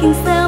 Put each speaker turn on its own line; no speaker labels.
looking so